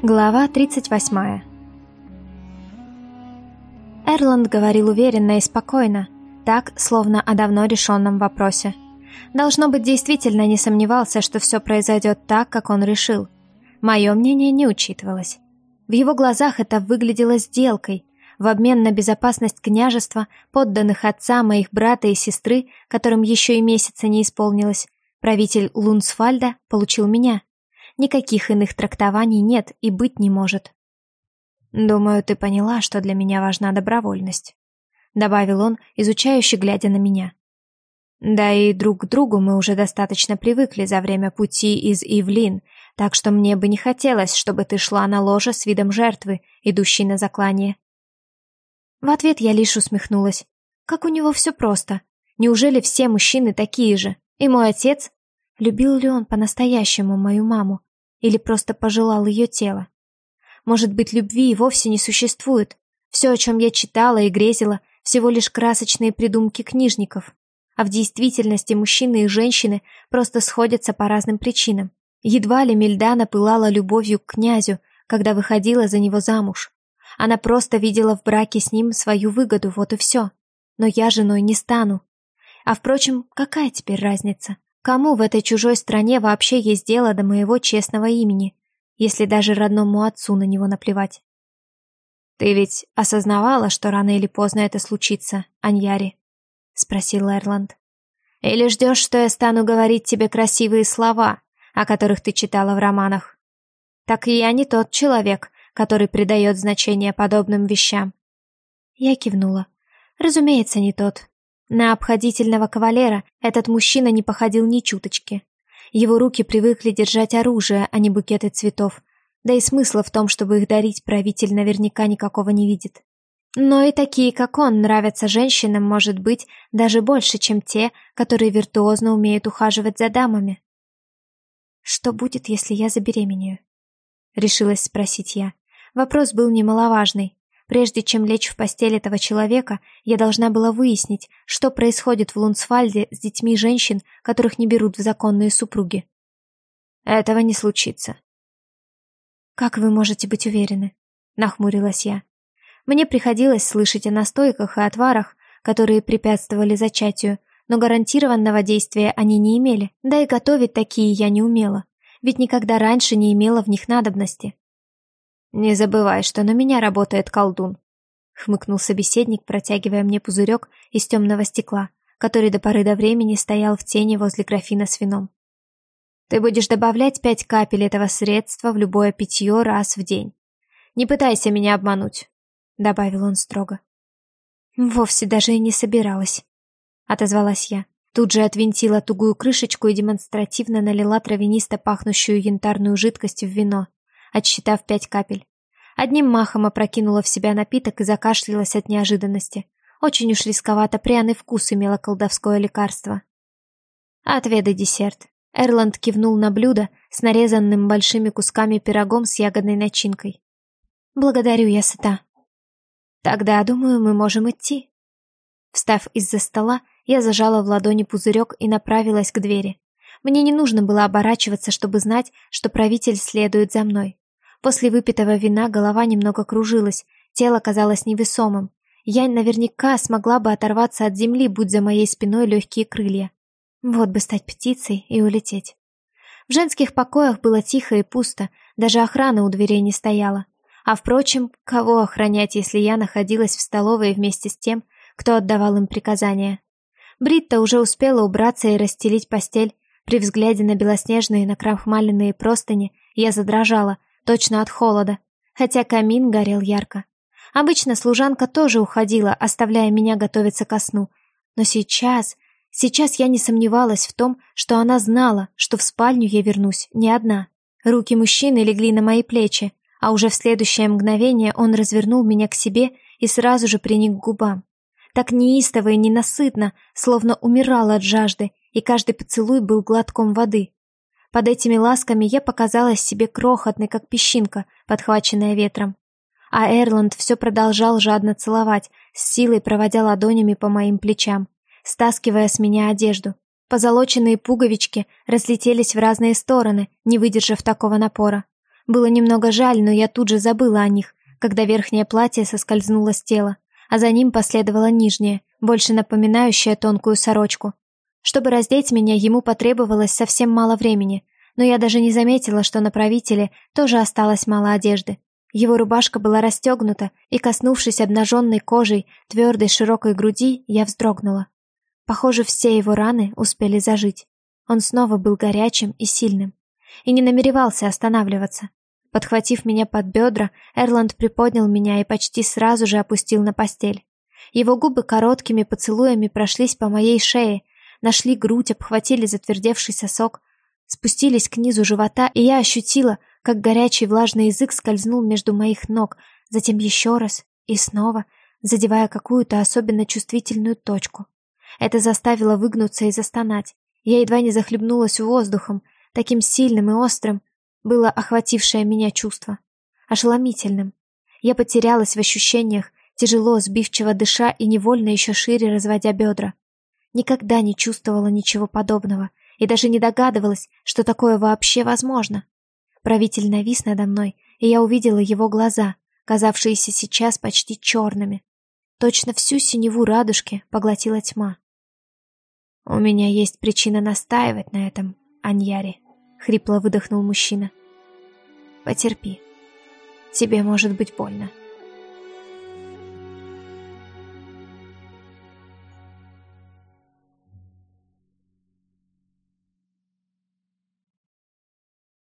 Глава 38 Эрланд говорил уверенно и спокойно, так, словно о давно решенном вопросе. Должно быть, действительно не сомневался, что все произойдет так, как он решил. Мое мнение не учитывалось. В его глазах это выглядело сделкой, в обмен на безопасность княжества, подданных отца, моих брата и сестры, которым еще и месяца не исполнилось, правитель Лунсфальда получил меня. Никаких иных трактований нет и быть не может. «Думаю, ты поняла, что для меня важна добровольность», — добавил он, изучающе глядя на меня. «Да и друг к другу мы уже достаточно привыкли за время пути из Ивлин, так что мне бы не хотелось, чтобы ты шла на ложе с видом жертвы, идущей на заклание». В ответ я лишь усмехнулась. Как у него все просто. Неужели все мужчины такие же? И мой отец? Любил ли он по-настоящему мою маму? Или просто пожелал ее тела. Может быть, любви и вовсе не существует. Все, о чем я читала и грезила, всего лишь красочные придумки книжников. А в действительности мужчины и женщины просто сходятся по разным причинам. Едва ли Мельдана пылала любовью к князю, когда выходила за него замуж. Она просто видела в браке с ним свою выгоду, вот и все. Но я женой не стану. А впрочем, какая теперь разница? Кому в этой чужой стране вообще есть дело до моего честного имени, если даже родному отцу на него наплевать? «Ты ведь осознавала, что рано или поздно это случится, Аньяри?» — спросил Эрланд. «Или ждешь, что я стану говорить тебе красивые слова, о которых ты читала в романах? Так я не тот человек, который придает значение подобным вещам». Я кивнула. «Разумеется, не тот. На обходительного кавалера этот мужчина не походил ни чуточки. Его руки привыкли держать оружие, а не букеты цветов. Да и смысла в том, чтобы их дарить, правитель наверняка никакого не видит. Но и такие, как он, нравятся женщинам, может быть, даже больше, чем те, которые виртуозно умеют ухаживать за дамами. «Что будет, если я забеременею?» — решилась спросить я. Вопрос был немаловажный. Прежде чем лечь в постель этого человека, я должна была выяснить, что происходит в Лунсфальде с детьми женщин, которых не берут в законные супруги. Этого не случится. Как вы можете быть уверены? Нахмурилась я. Мне приходилось слышать о настойках и отварах, которые препятствовали зачатию, но гарантированного действия они не имели, да и готовить такие я не умела, ведь никогда раньше не имела в них надобности. «Не забывай, что на меня работает колдун», — хмыкнул собеседник, протягивая мне пузырек из темного стекла, который до поры до времени стоял в тени возле графина с вином. «Ты будешь добавлять пять капель этого средства в любое питье раз в день. Не пытайся меня обмануть», — добавил он строго. «Вовсе даже и не собиралась», — отозвалась я. Тут же отвинтила тугую крышечку и демонстративно налила травянисто пахнущую янтарную жидкость в вино, отсчитав пять капель. Одним махом опрокинула в себя напиток и закашлялась от неожиданности. Очень уж рисковато пряный вкус имело колдовское лекарство. «Отведай десерт». Эрланд кивнул на блюдо с нарезанным большими кусками пирогом с ягодной начинкой. «Благодарю, я сыта». «Тогда, думаю, мы можем идти». Встав из-за стола, я зажала в ладони пузырек и направилась к двери. Мне не нужно было оборачиваться, чтобы знать, что правитель следует за мной. После выпитого вина голова немного кружилась, тело казалось невесомым. Я наверняка смогла бы оторваться от земли, будь за моей спиной легкие крылья. Вот бы стать птицей и улететь. В женских покоях было тихо и пусто, даже охрана у дверей не стояла. А впрочем, кого охранять, если я находилась в столовой вместе с тем, кто отдавал им приказания? Бритта уже успела убраться и расстелить постель, при взгляде на белоснежные накрахмаленные простыни я задрожала, точно от холода, хотя камин горел ярко. Обычно служанка тоже уходила, оставляя меня готовиться ко сну. Но сейчас, сейчас я не сомневалась в том, что она знала, что в спальню я вернусь не одна. Руки мужчины легли на мои плечи, а уже в следующее мгновение он развернул меня к себе и сразу же приник к губам. Так неистово и ненасытно, словно умирал от жажды, и каждый поцелуй был глотком воды. Под этими ласками я показалась себе крохотной, как песчинка, подхваченная ветром. А Эрланд все продолжал жадно целовать, с силой проводя ладонями по моим плечам, стаскивая с меня одежду. Позолоченные пуговички разлетелись в разные стороны, не выдержав такого напора. Было немного жаль, но я тут же забыла о них, когда верхнее платье соскользнуло с тела, а за ним последовало нижнее, больше напоминающее тонкую сорочку. Чтобы раздеть меня, ему потребовалось совсем мало времени, но я даже не заметила, что на правителе тоже осталось мало одежды. Его рубашка была расстегнута, и, коснувшись обнаженной кожей твердой широкой груди, я вздрогнула. Похоже, все его раны успели зажить. Он снова был горячим и сильным. И не намеревался останавливаться. Подхватив меня под бедра, Эрланд приподнял меня и почти сразу же опустил на постель. Его губы короткими поцелуями прошлись по моей шее, нашли грудь, обхватили затвердевший сосок, спустились к низу живота, и я ощутила, как горячий влажный язык скользнул между моих ног, затем еще раз и снова, задевая какую-то особенно чувствительную точку. Это заставило выгнуться и застонать. Я едва не захлебнулась воздухом, таким сильным и острым было охватившее меня чувство. Ошеломительным. Я потерялась в ощущениях, тяжело, сбивчиво дыша и невольно еще шире разводя бедра. Никогда не чувствовала ничего подобного и даже не догадывалась, что такое вообще возможно. Правитель навис надо мной, и я увидела его глаза, казавшиеся сейчас почти черными. Точно всю синеву радужки поглотила тьма. «У меня есть причина настаивать на этом, Аньяри», — хрипло выдохнул мужчина. «Потерпи. Тебе может быть больно».